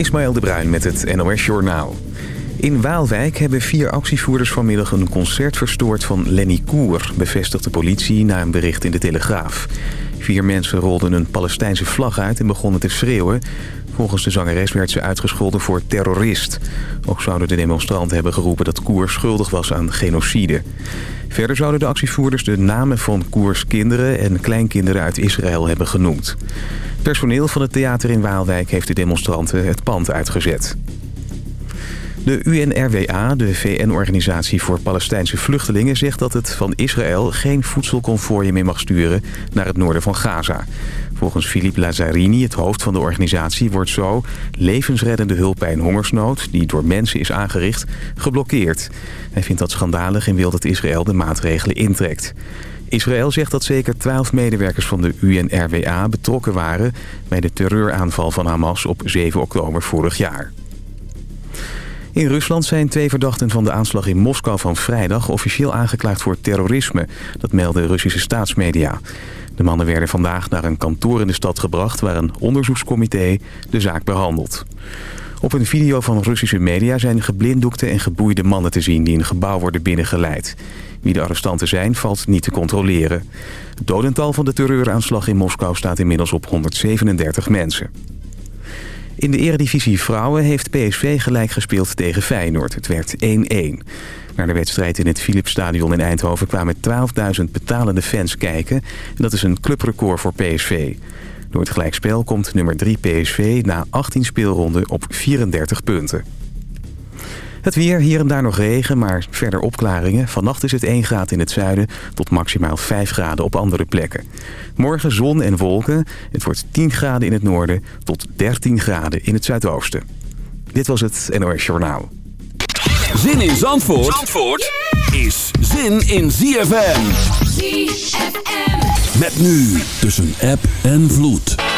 Ismaël de Bruin met het NOS Journaal. In Waalwijk hebben vier actievoerders vanmiddag een concert verstoord van Lenny Koer... bevestigt de politie na een bericht in de Telegraaf. Vier mensen rolden een Palestijnse vlag uit en begonnen te schreeuwen. Volgens de zangeres werd ze uitgescholden voor terrorist. Ook zouden de demonstranten hebben geroepen dat Koer schuldig was aan genocide. Verder zouden de actievoerders de namen van Koers kinderen en kleinkinderen uit Israël hebben genoemd. Personeel van het theater in Waalwijk heeft de demonstranten het pand uitgezet. De UNRWA, de VN-organisatie voor Palestijnse vluchtelingen... zegt dat het van Israël geen voedselconvooien meer mag sturen naar het noorden van Gaza. Volgens Philippe Lazzarini, het hoofd van de organisatie, wordt zo levensreddende hulp bij een hongersnood... die door mensen is aangericht, geblokkeerd. Hij vindt dat schandalig en wil dat Israël de maatregelen intrekt. Israël zegt dat zeker twaalf medewerkers van de UNRWA betrokken waren... bij de terreuraanval van Hamas op 7 oktober vorig jaar. In Rusland zijn twee verdachten van de aanslag in Moskou van vrijdag... officieel aangeklaagd voor terrorisme. Dat melden Russische staatsmedia. De mannen werden vandaag naar een kantoor in de stad gebracht... waar een onderzoekscomité de zaak behandelt. Op een video van Russische media zijn geblinddoekte en geboeide mannen te zien... die een gebouw worden binnengeleid. Wie de arrestanten zijn, valt niet te controleren. Het dodental van de terreuraanslag in Moskou staat inmiddels op 137 mensen. In de eredivisie vrouwen heeft PSV gelijk gespeeld tegen Feyenoord. Het werd 1-1. Naar de wedstrijd in het Philipsstadion in Eindhoven kwamen 12.000 betalende fans kijken. En dat is een clubrecord voor PSV. Door het gelijkspel komt nummer 3 PSV na 18 speelronden op 34 punten. Het weer, hier en daar nog regen, maar verder opklaringen. Vannacht is het 1 graad in het zuiden tot maximaal 5 graden op andere plekken. Morgen zon en wolken. Het wordt 10 graden in het noorden tot 13 graden in het zuidoosten. Dit was het NOS Journaal. Zin in Zandvoort, Zandvoort is zin in ZFM. ZFM. Met nu tussen app en vloed.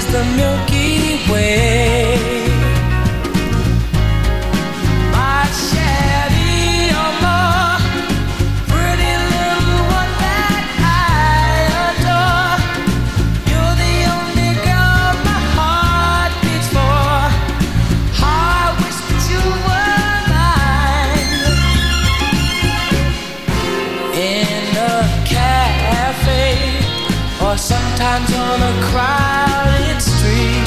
As the Milky Way. Sometimes on a crowded street.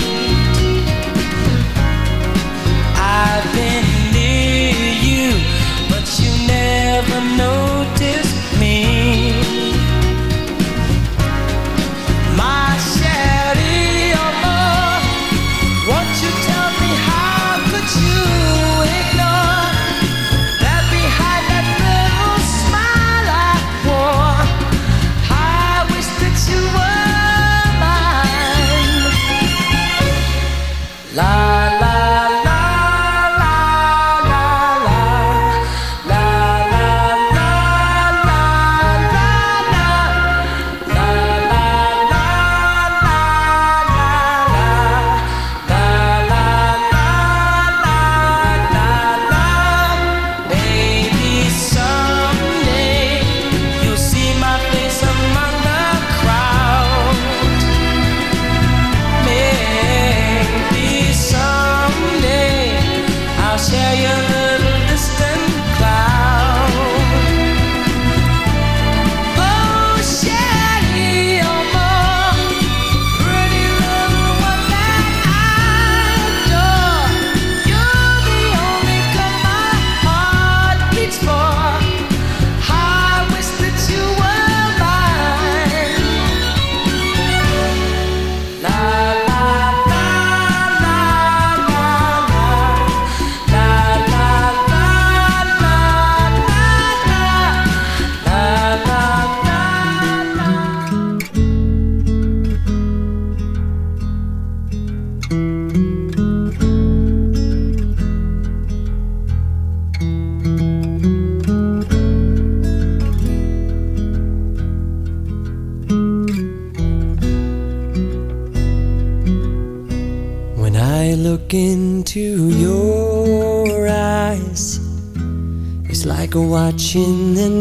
I've been near you, but you never noticed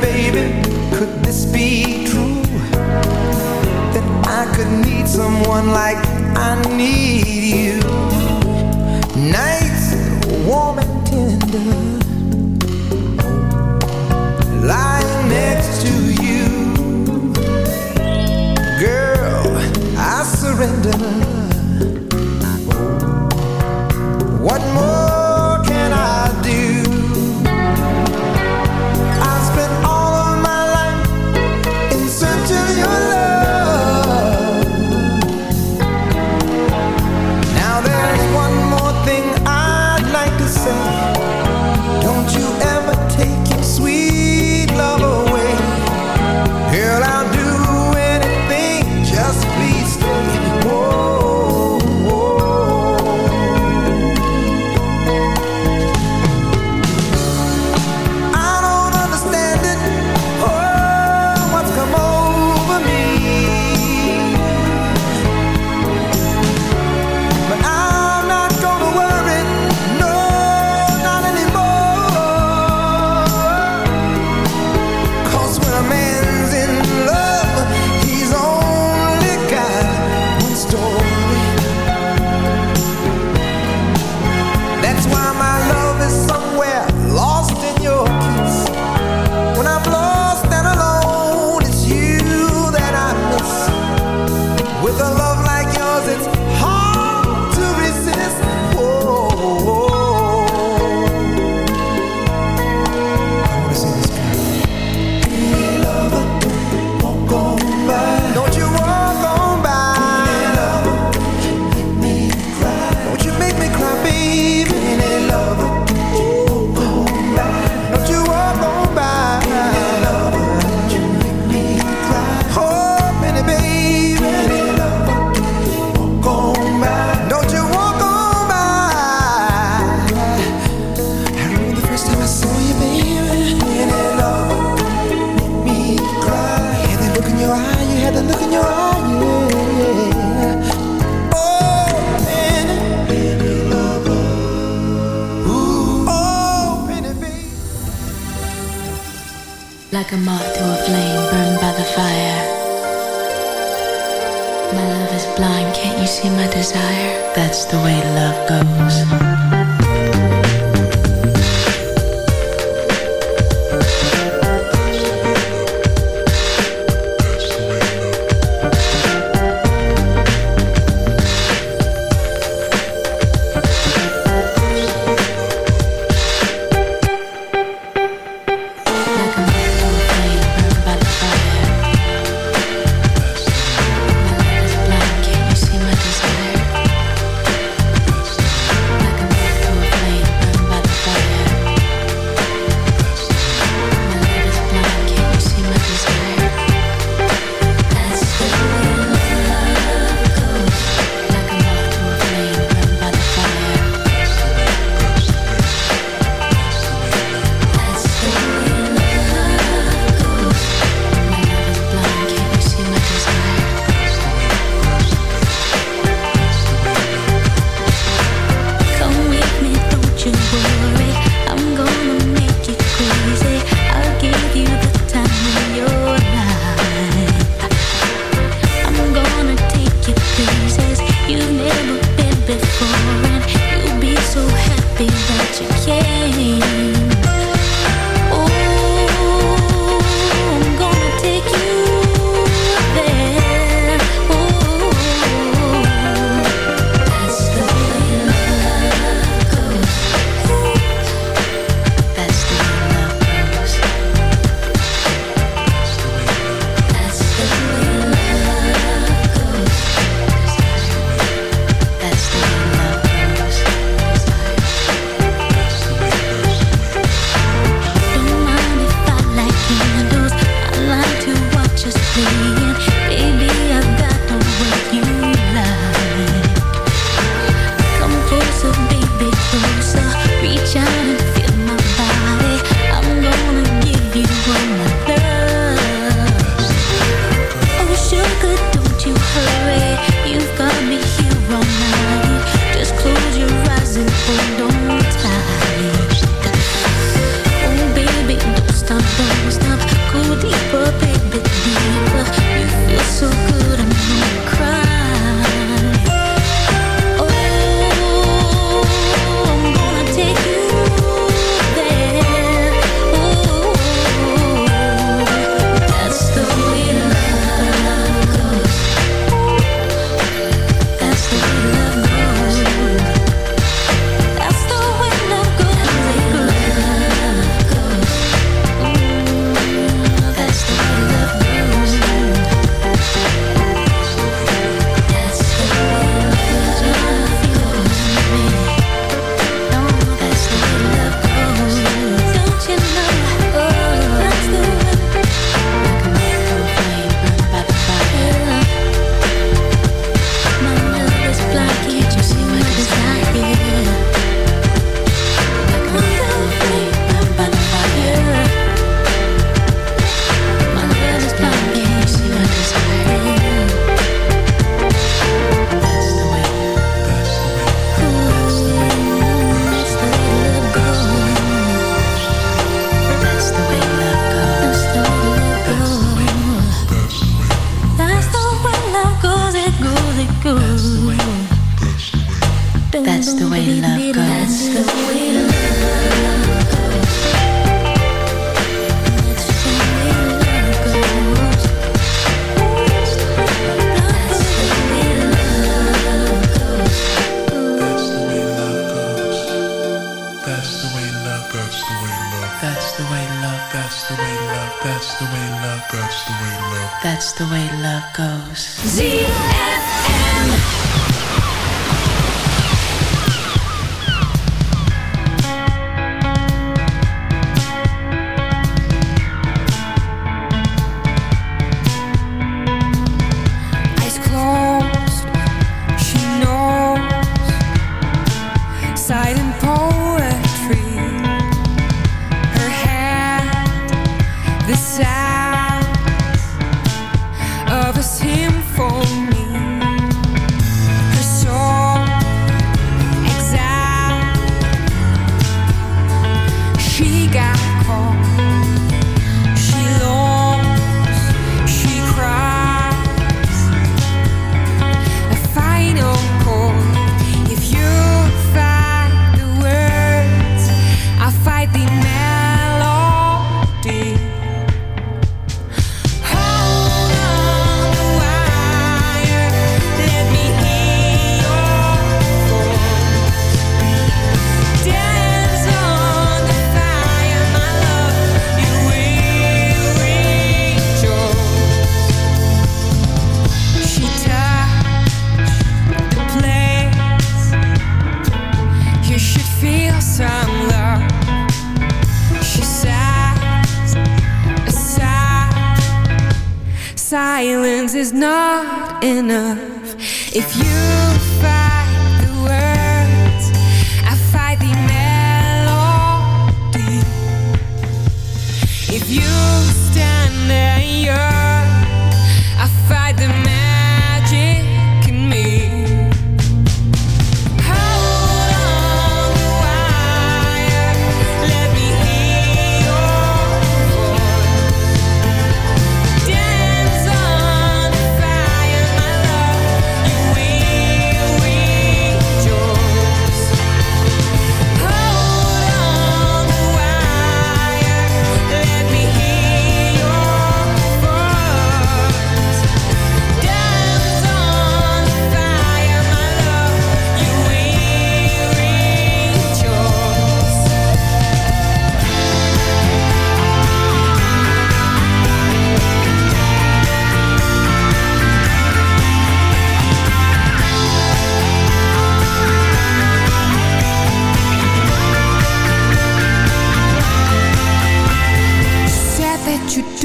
Baby, could this be true? That I could need someone like I need you. Nights warm and tender, lying next to you. Girl, I surrender. What more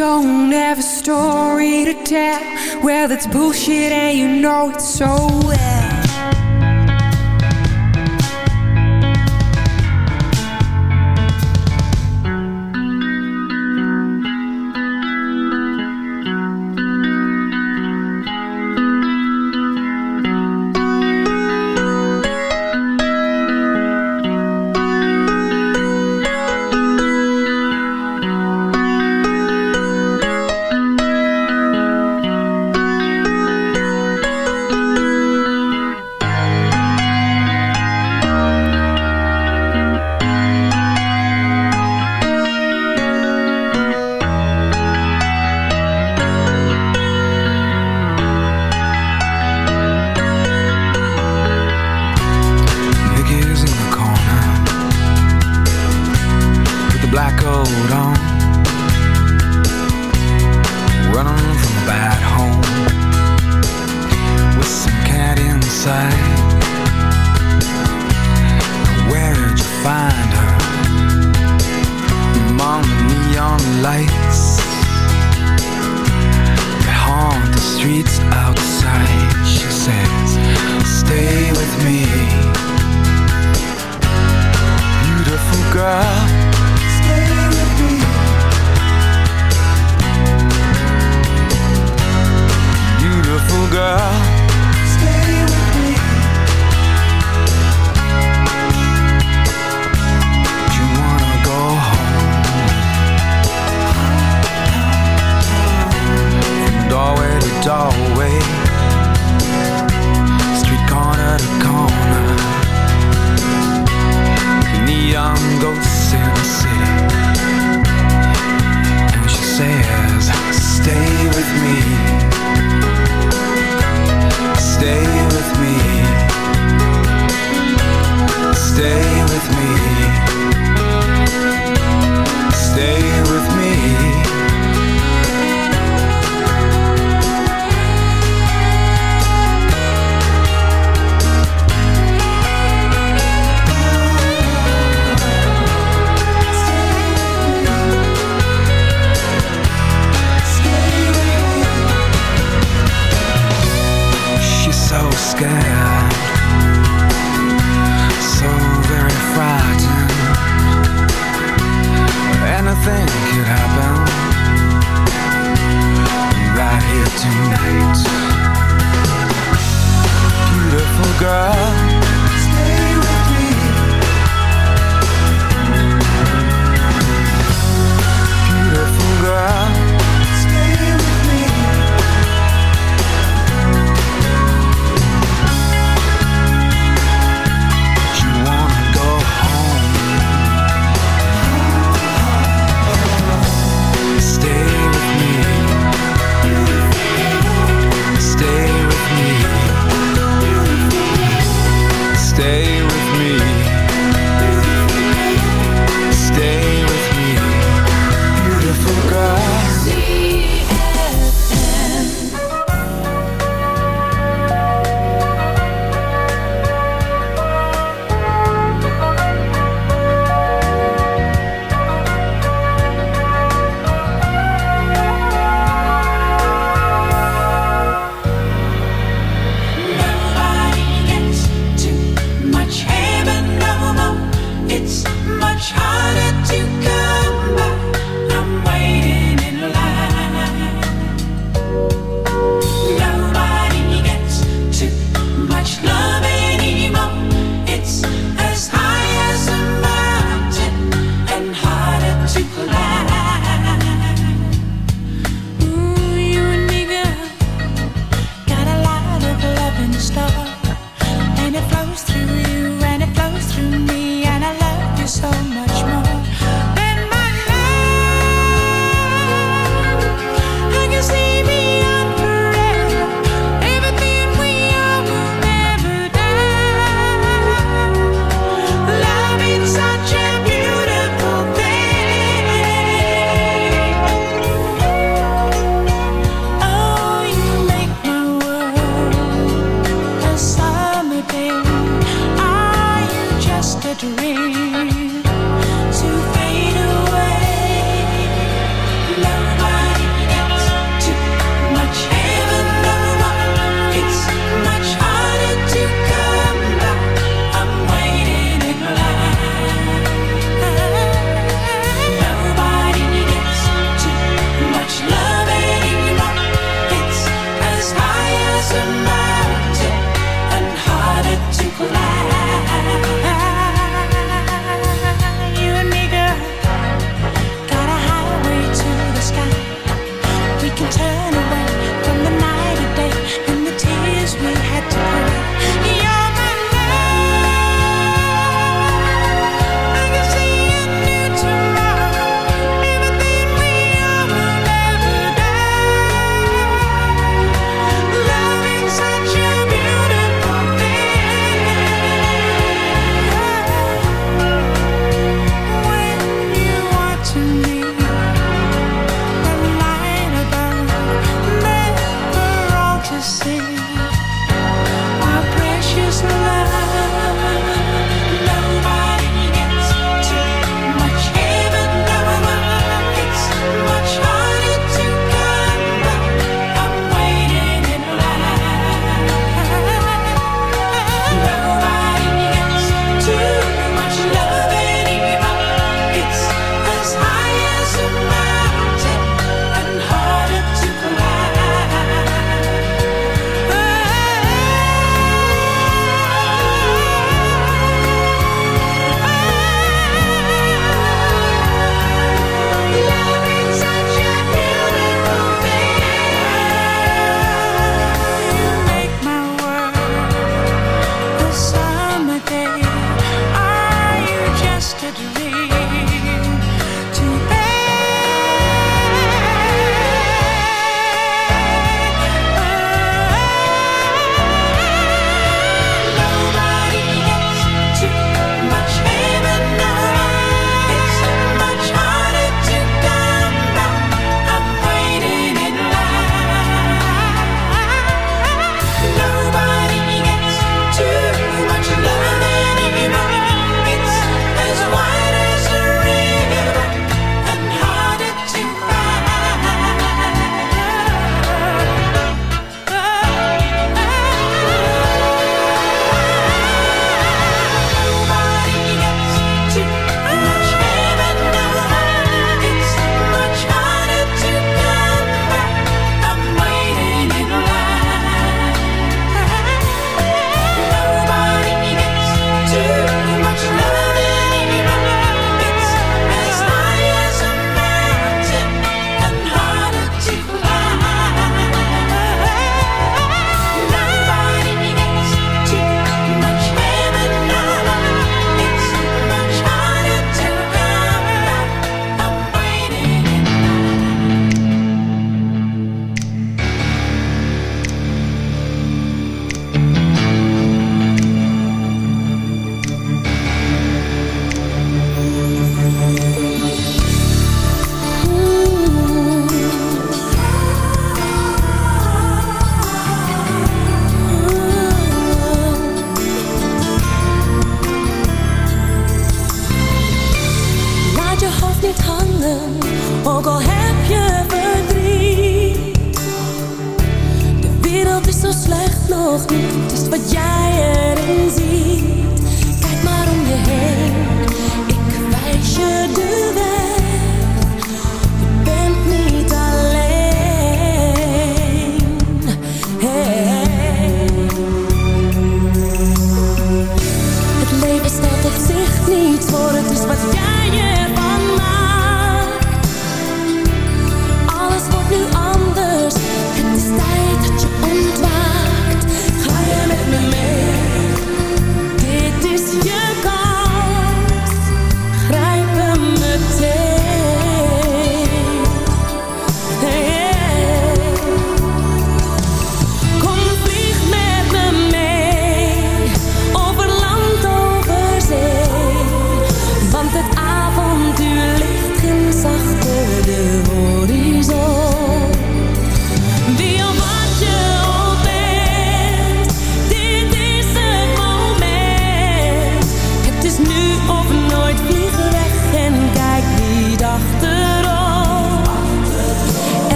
don't have a story to tell. Well, that's bullshit and you know it so well.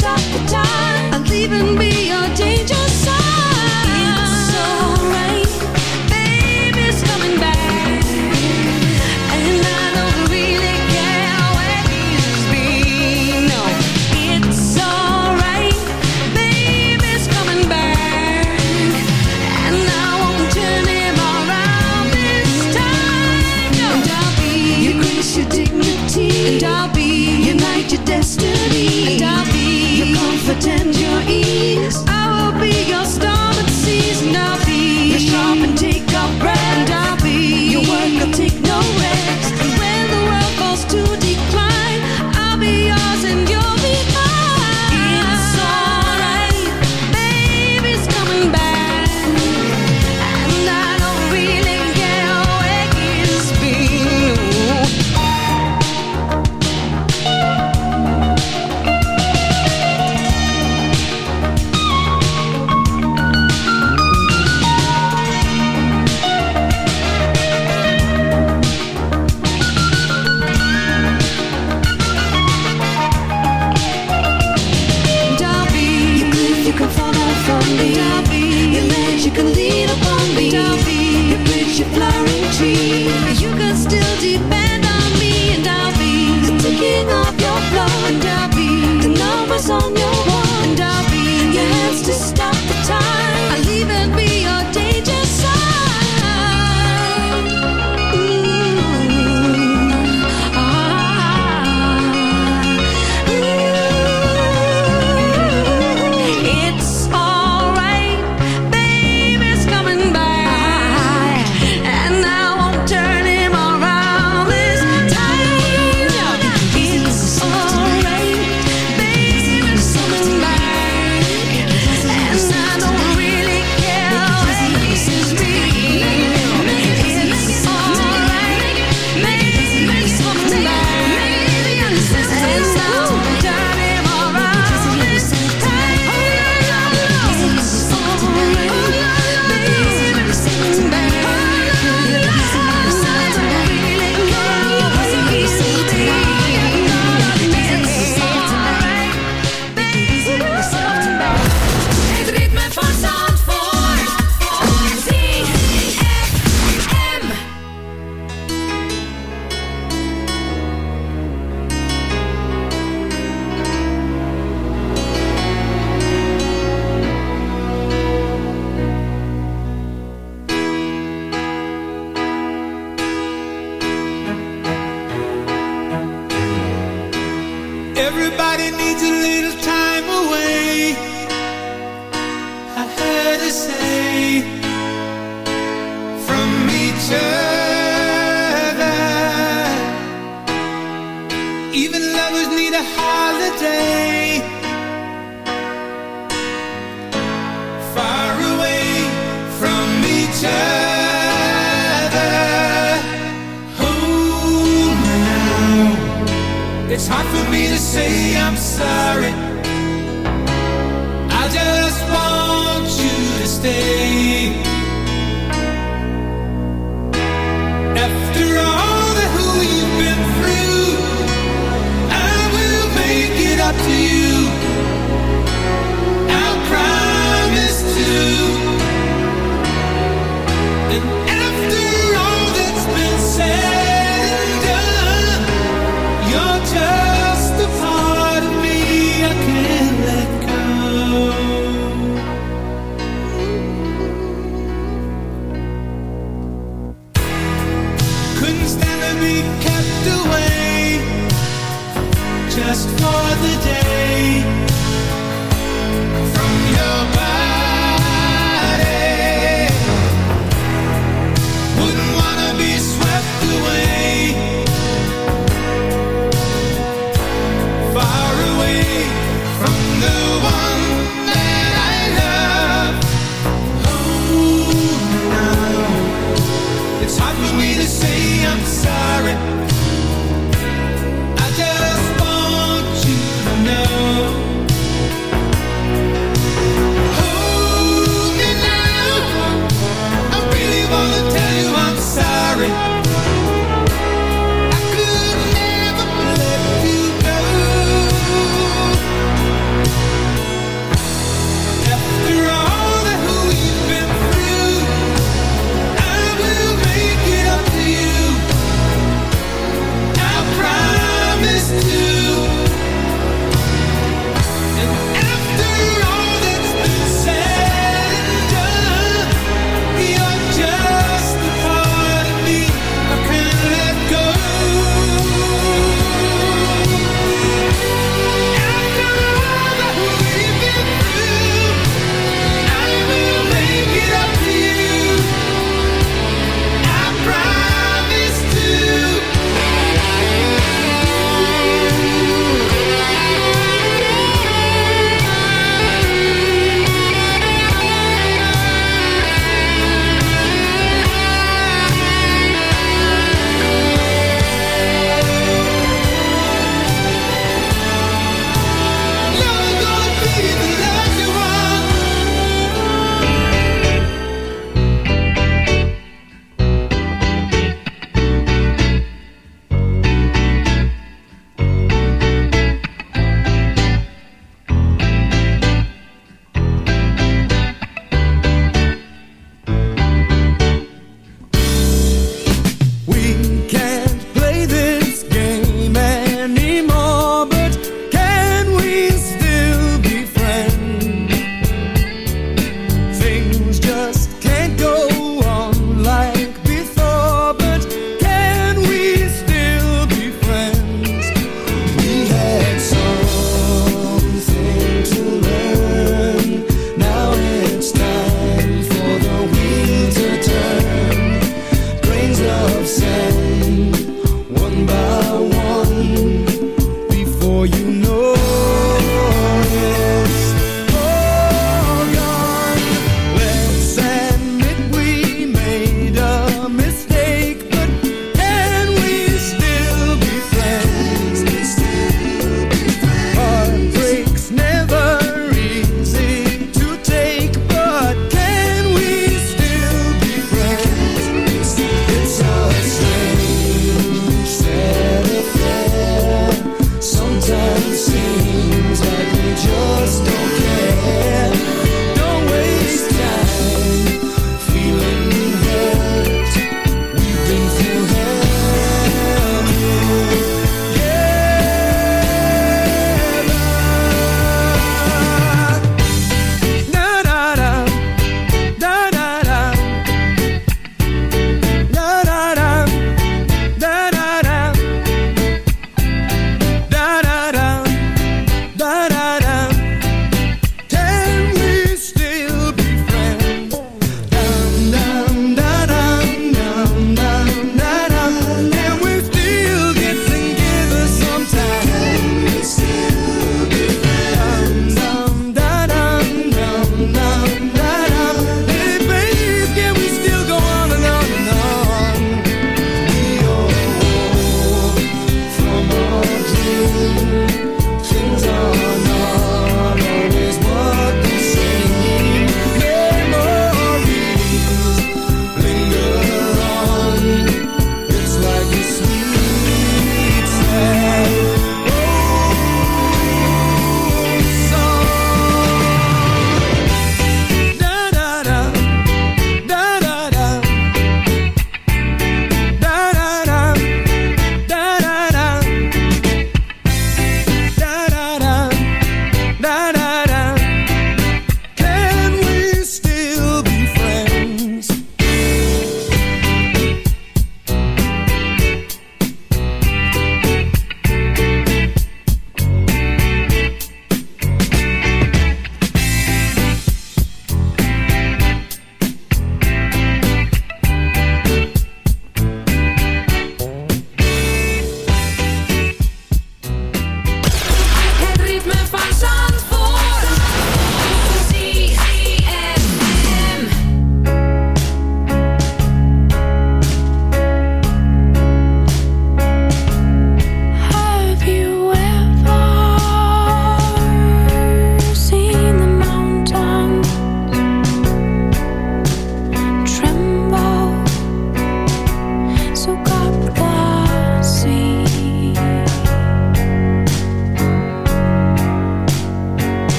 stop the time. I'm leaving me a danger. And I'll be your comfort and your ease. I will be your star that sees. And I'll be your sharp and take up breath. And I'll be your work. I'll take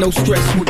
no stress would